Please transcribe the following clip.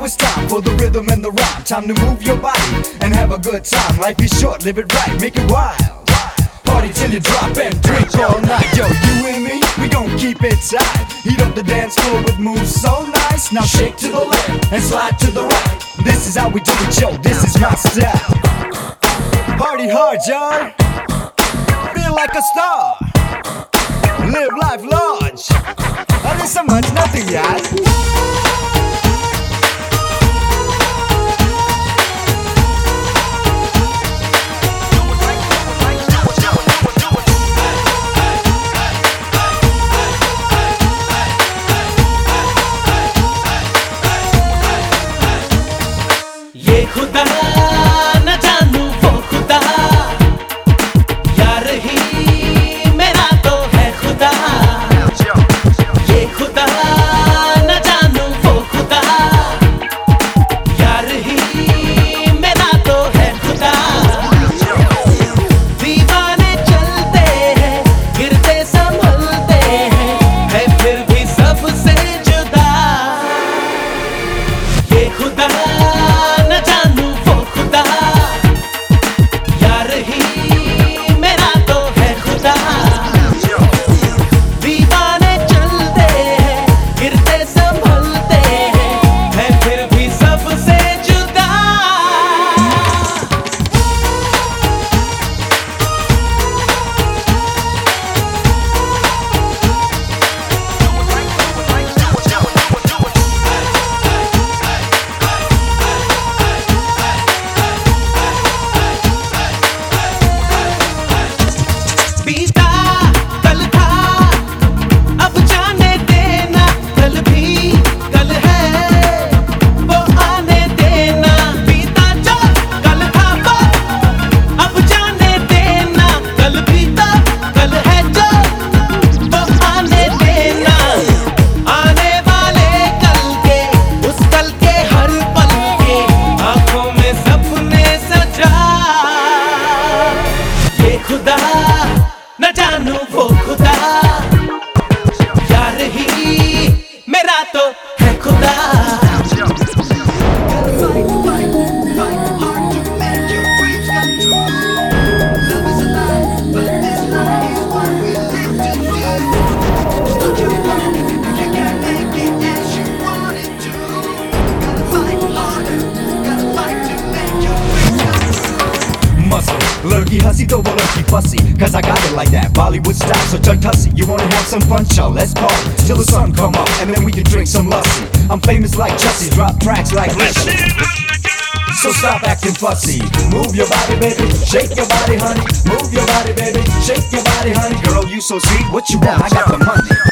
now it's time for the rhythm and the rhyme. Time to move your body and have a good time. Life is short, live it right, make it wild. Party till you drop and drink all night. Yo, you and me, we gon' keep it tight. Heat up the dance floor with moves so nice. Now shake to the left and slide to the right. This is how we do it, yo. This is my style. Party hard, y'all. Feel like a star. Live life large. Oh, so much nothing, y'all. खुदा खुदा न जानू वो खुदा। यार ही मेरा तो है खुदा। Lurky hussy, a lurky fussy. Cause I got it like that. Bollywood style, so Chuck Tussy. You wanna have some fun? Show, let's party till the sun come up, and then we can drink some lussie. I'm famous like Chussie, drop tracks like Leslie. So stop acting fussy. Move your body, baby. Shake your body, honey. Move your body, baby. Shake your body, honey. Girl, you so sweet. What you want? I got the money.